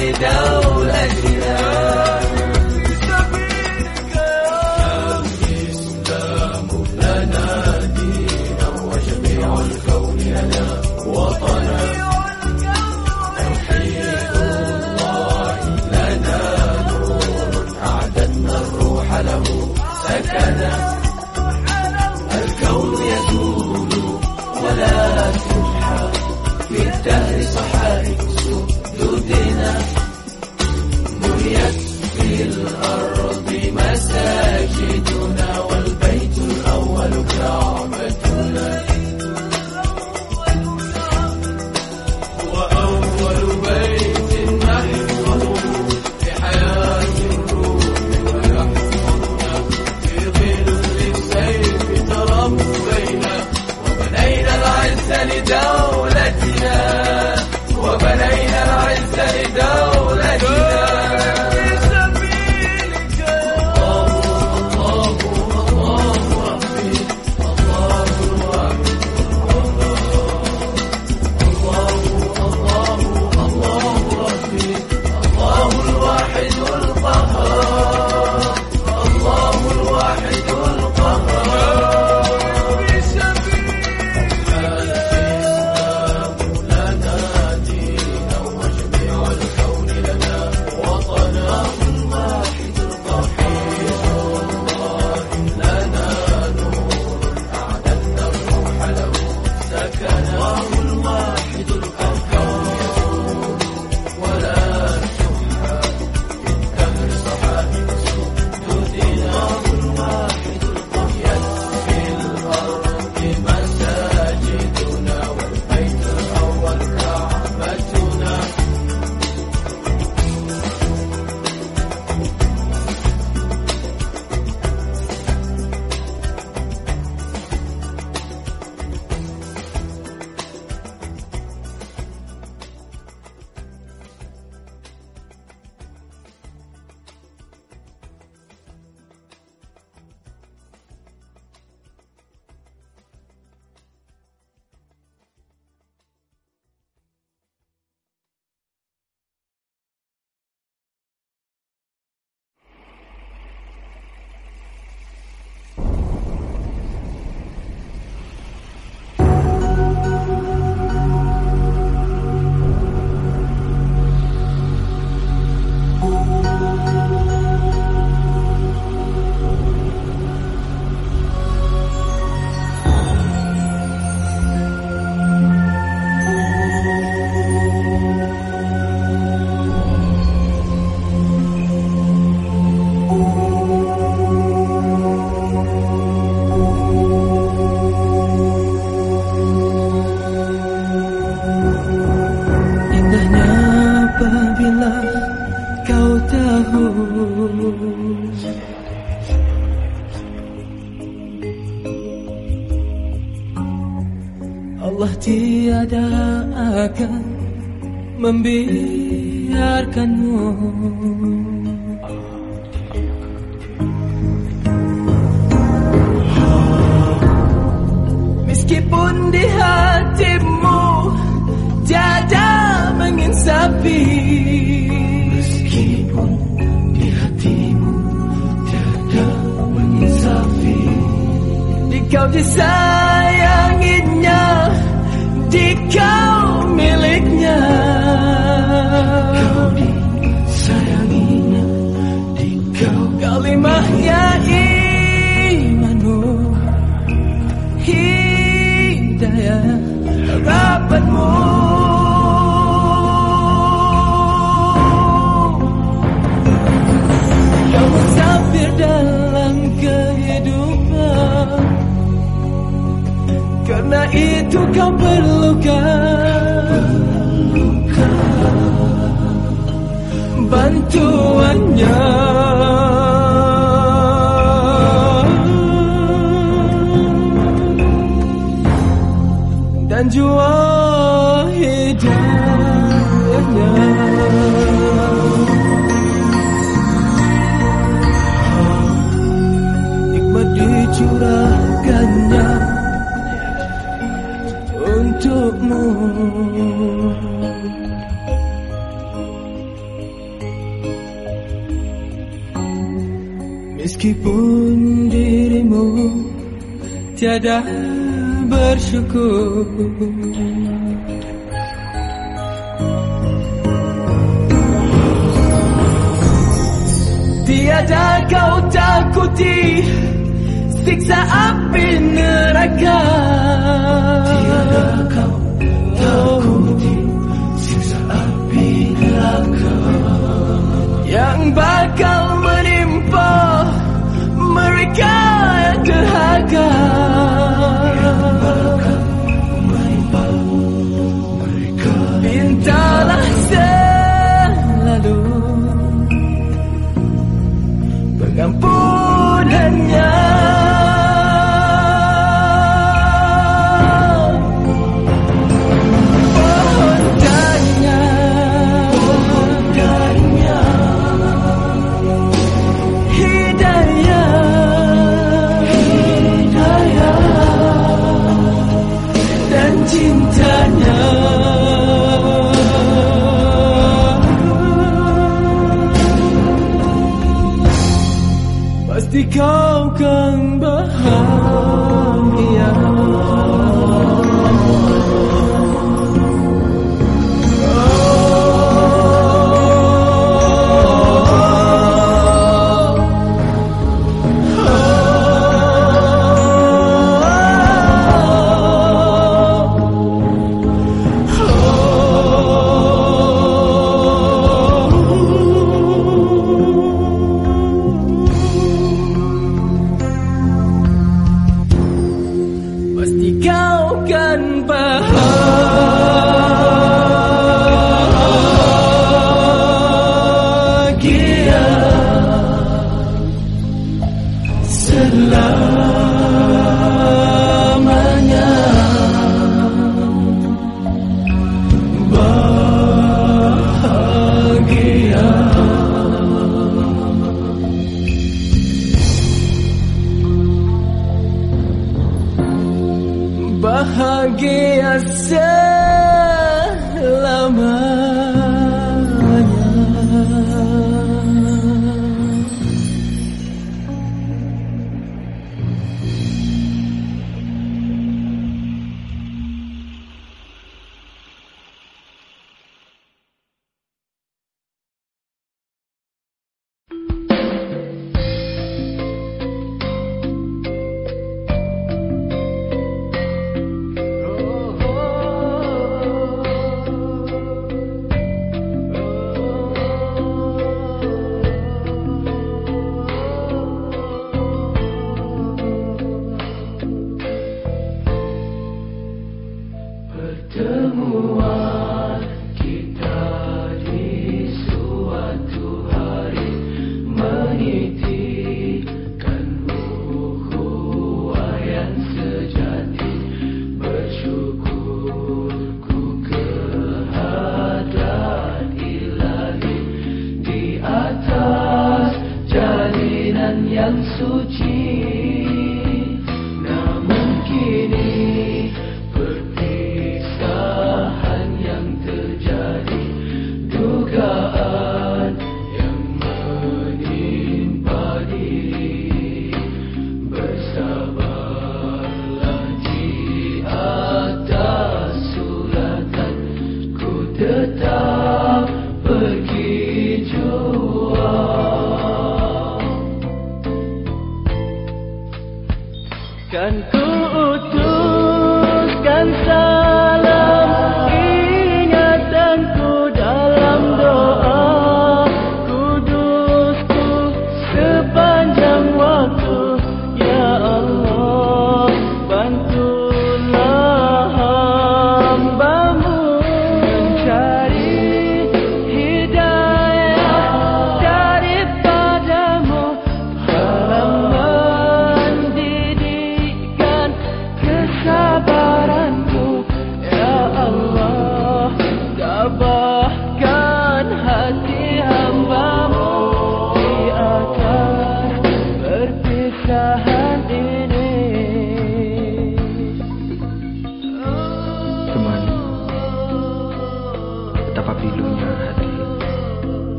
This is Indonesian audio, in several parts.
it down. Meskipun di hatimu Tiada menginsafi Meskipun di hatimu Tiada menginsafi Dikau disayanginya Dikau Karena itu kau perlukan. Bantuannya. Meskipun dirimu tiada bersyukur. Tiada kau takuti siksa api neraka.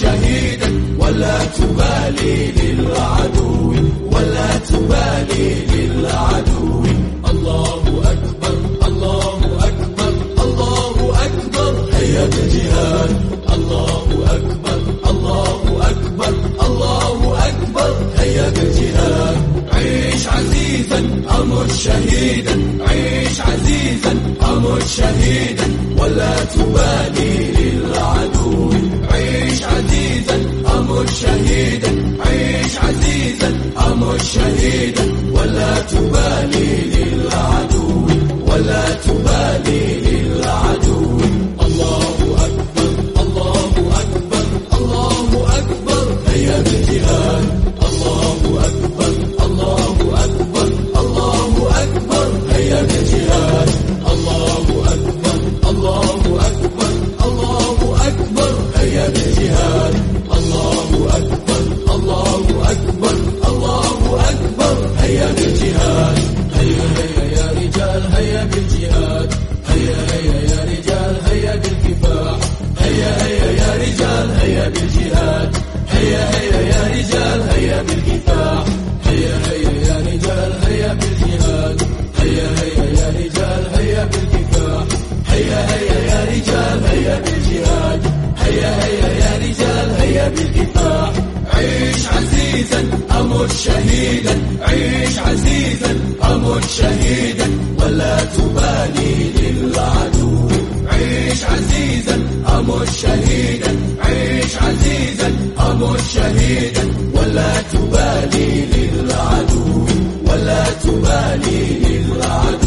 شهيدا ولا تبالي للعدو ولا تبالي للعدو. الله أكبر الله أكبر الله أكبر. هيا بالجهاد الله أكبر الله أكبر الله أكبر. هيا بالجهاد عيش عزيزا أمر شهيدا. عيش عزيزا أمر شهيدا. ولا تبالي للعدو. عيش عزيزا أمر شهيدا. عيش عزيزا أمر شهيدا. ولا تبالي للعدو ولا تبالي للعدو. شهيدا. عيش عزيزا أمر شهيدا. ولا تبالي للعدو. عيش عزيزا أمر شهيدا. عيش عزيزا أمر شهيدا. ولا تبالي للعدو. ولا تبالي للعدو.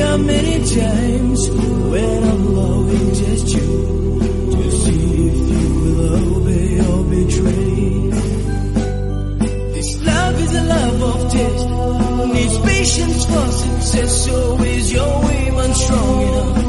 How many times when I'm blowing just you to see if you will obey or betray. This love is a love of test, needs patience for success. So is your woman strong enough?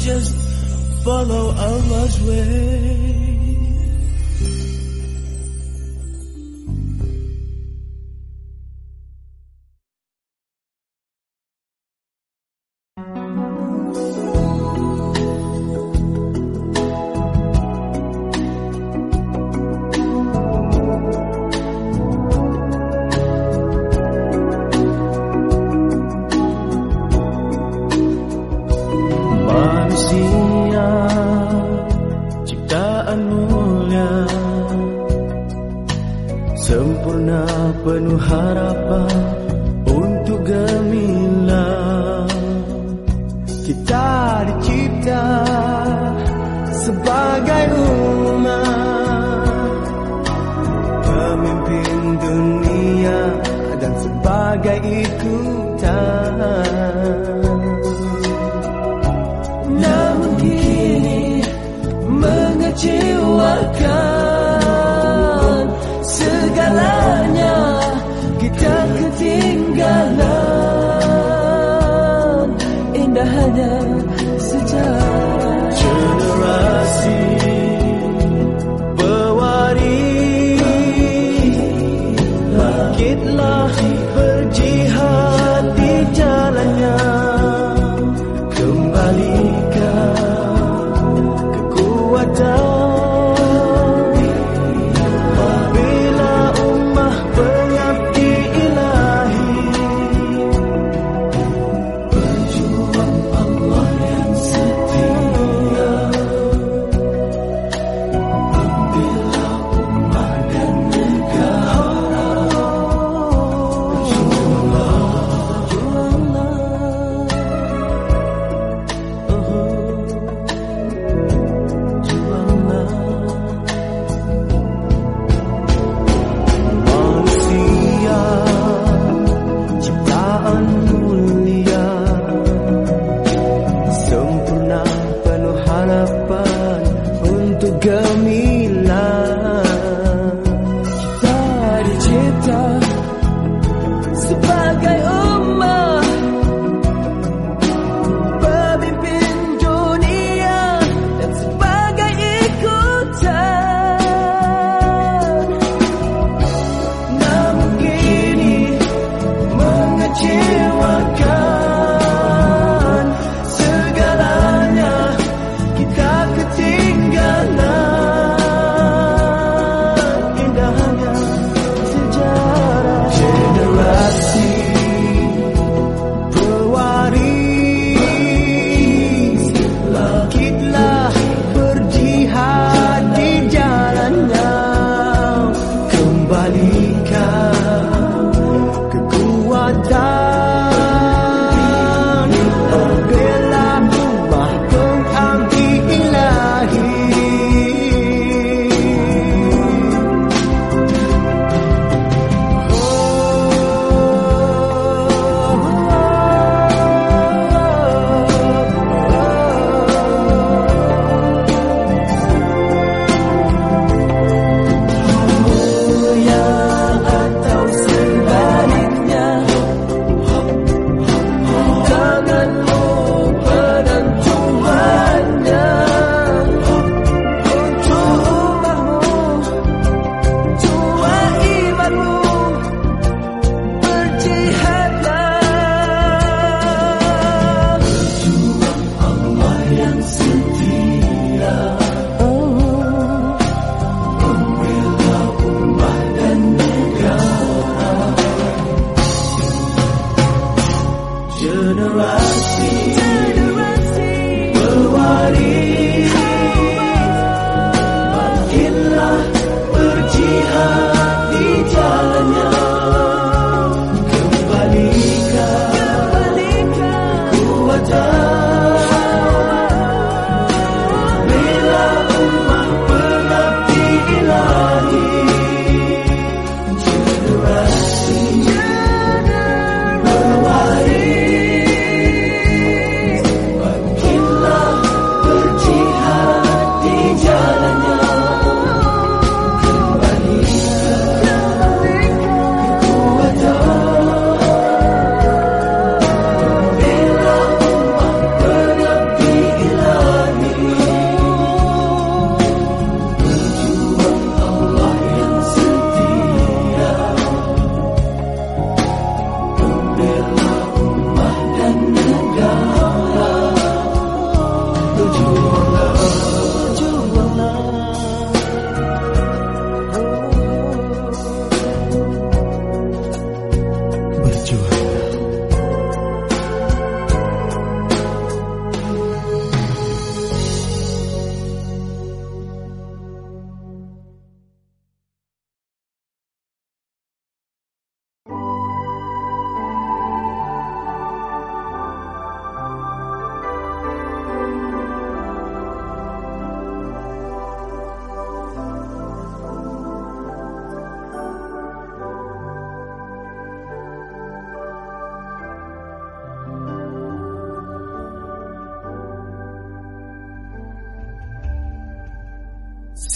just follow Allah's way.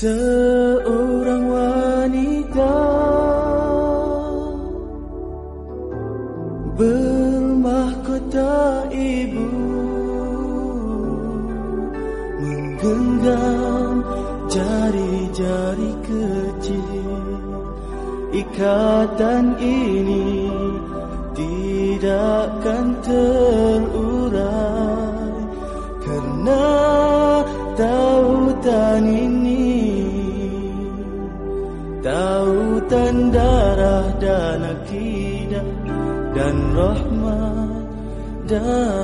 Seorang wanita Bermahkota ibu Menggenggam jari-jari kecil. Ikatan ini tidakkan terurai Tautan darah dan akidah Dan rahmat dari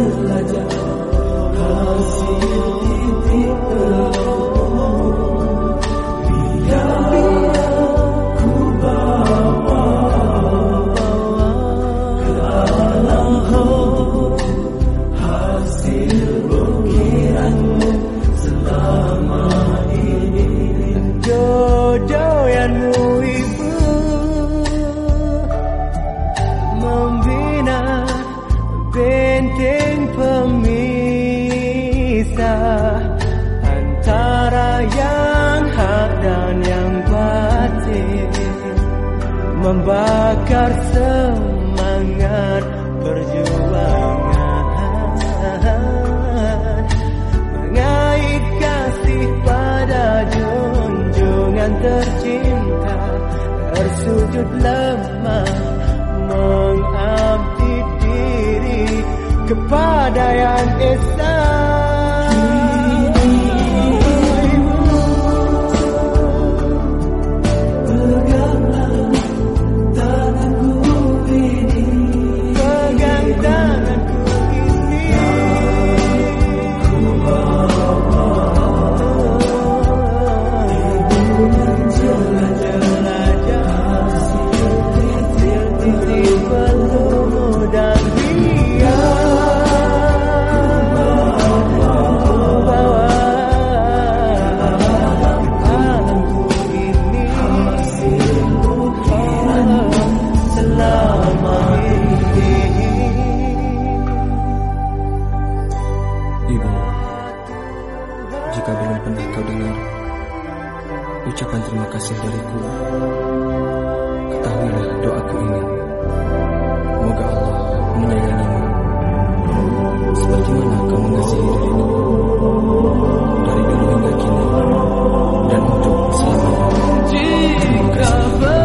来了 ucapan terima kasih dariku, ketahuilah doaku ini. Moga Allah menyayangimu sebagaimana kau mengasihi diriku dari dulu hingga kini. Dan untuk selamanya. Jika belum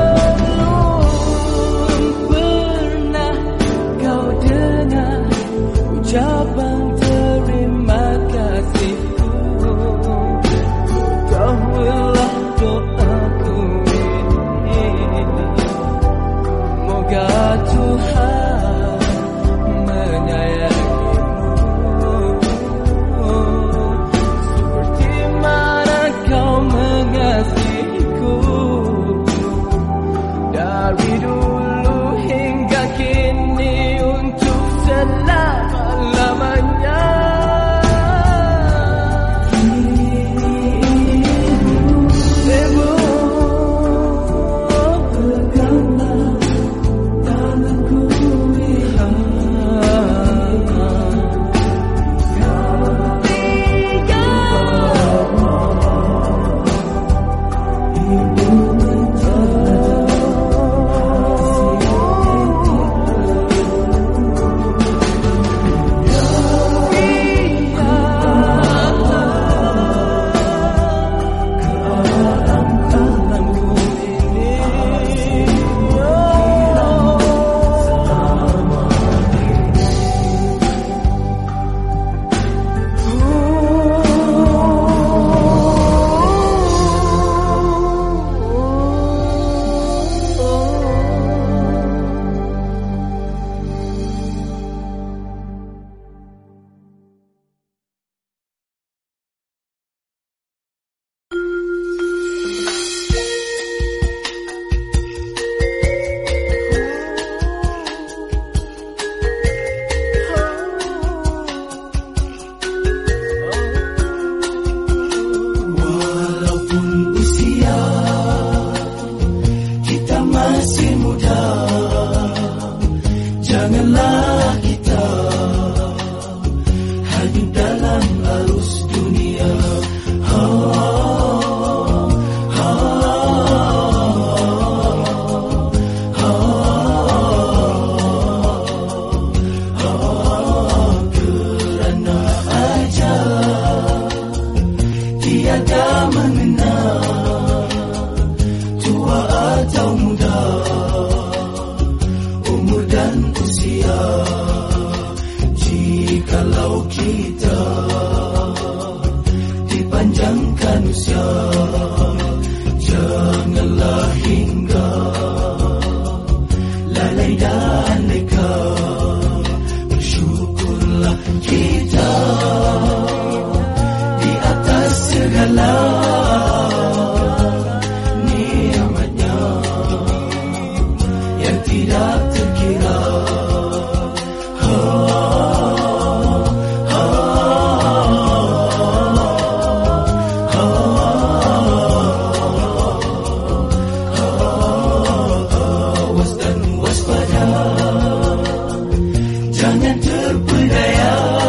Kulayo.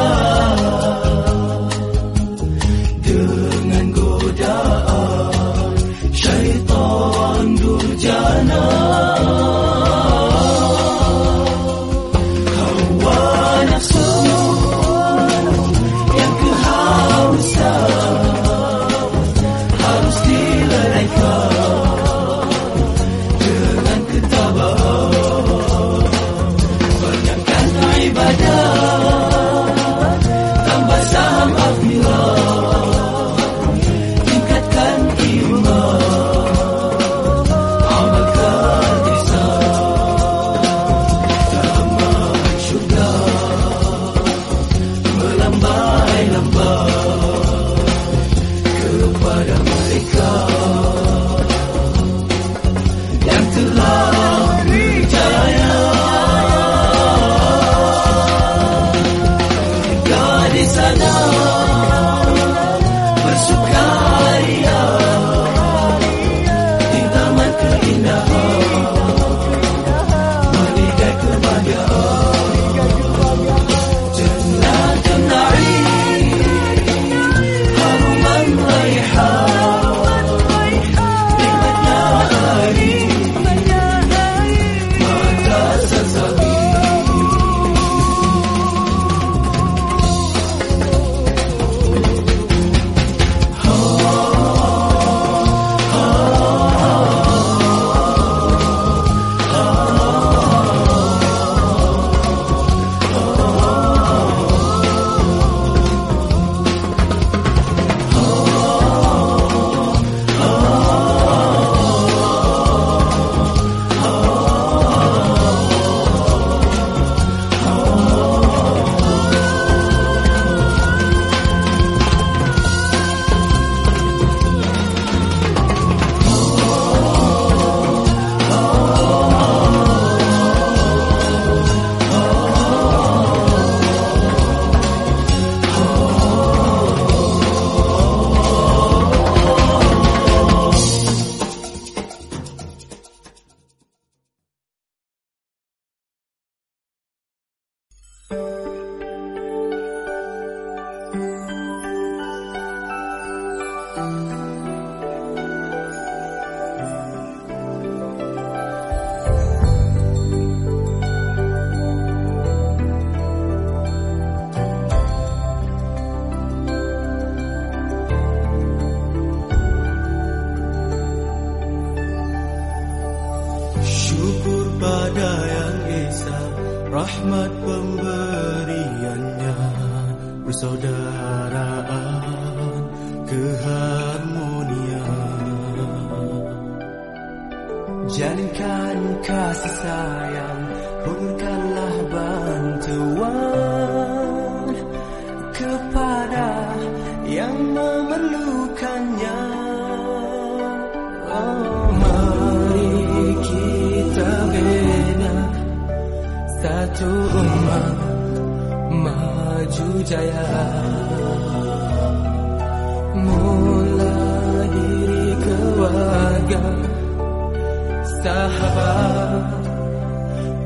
sahabat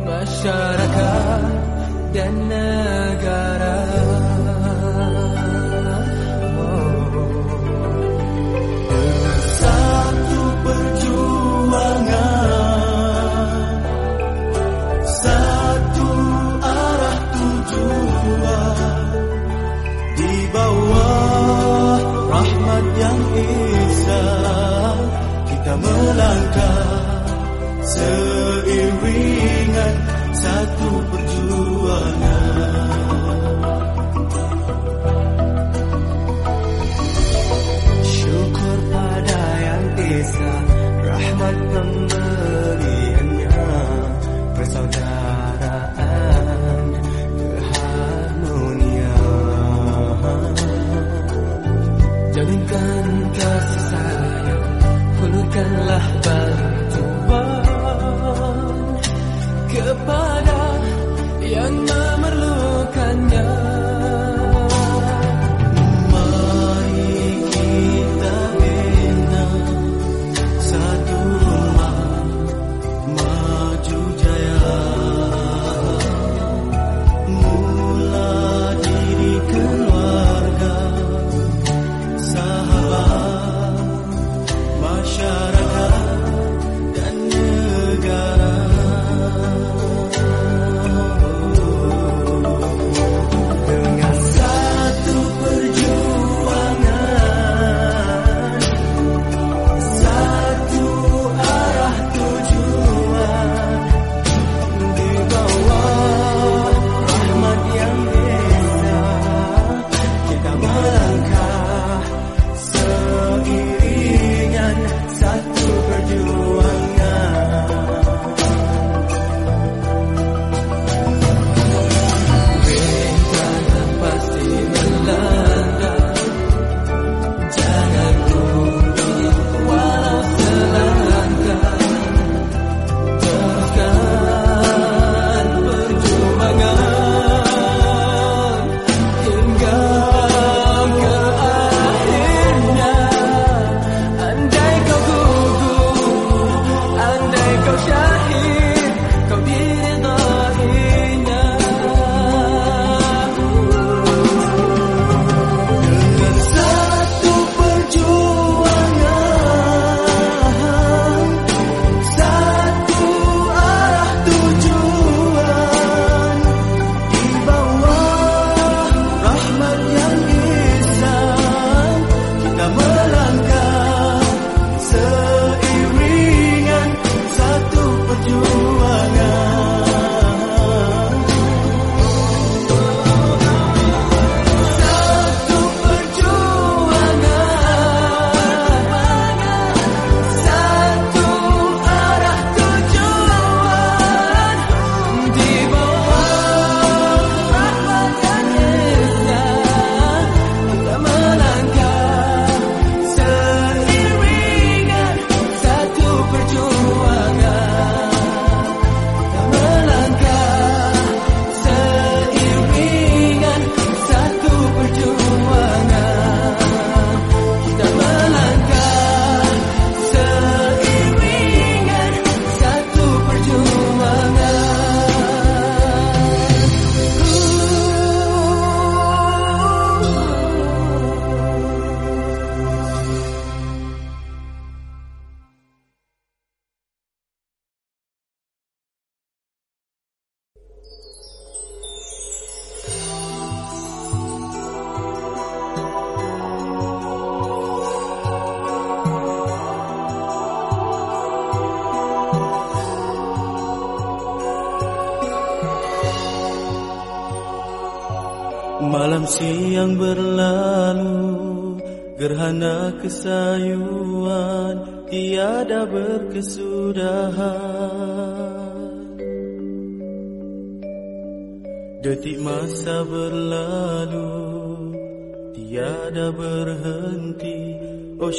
masyarakat dan negara. Satu perjuangan. Satu arah tujuan. Di bawah rahmat yang esa kita melangkah seiringan satu perjuangan. Syukur pada yang esa rahmat pemberiannya persaudaraan keharmonian. Jadikan kasih sayang hulurkanlah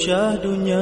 syahdunya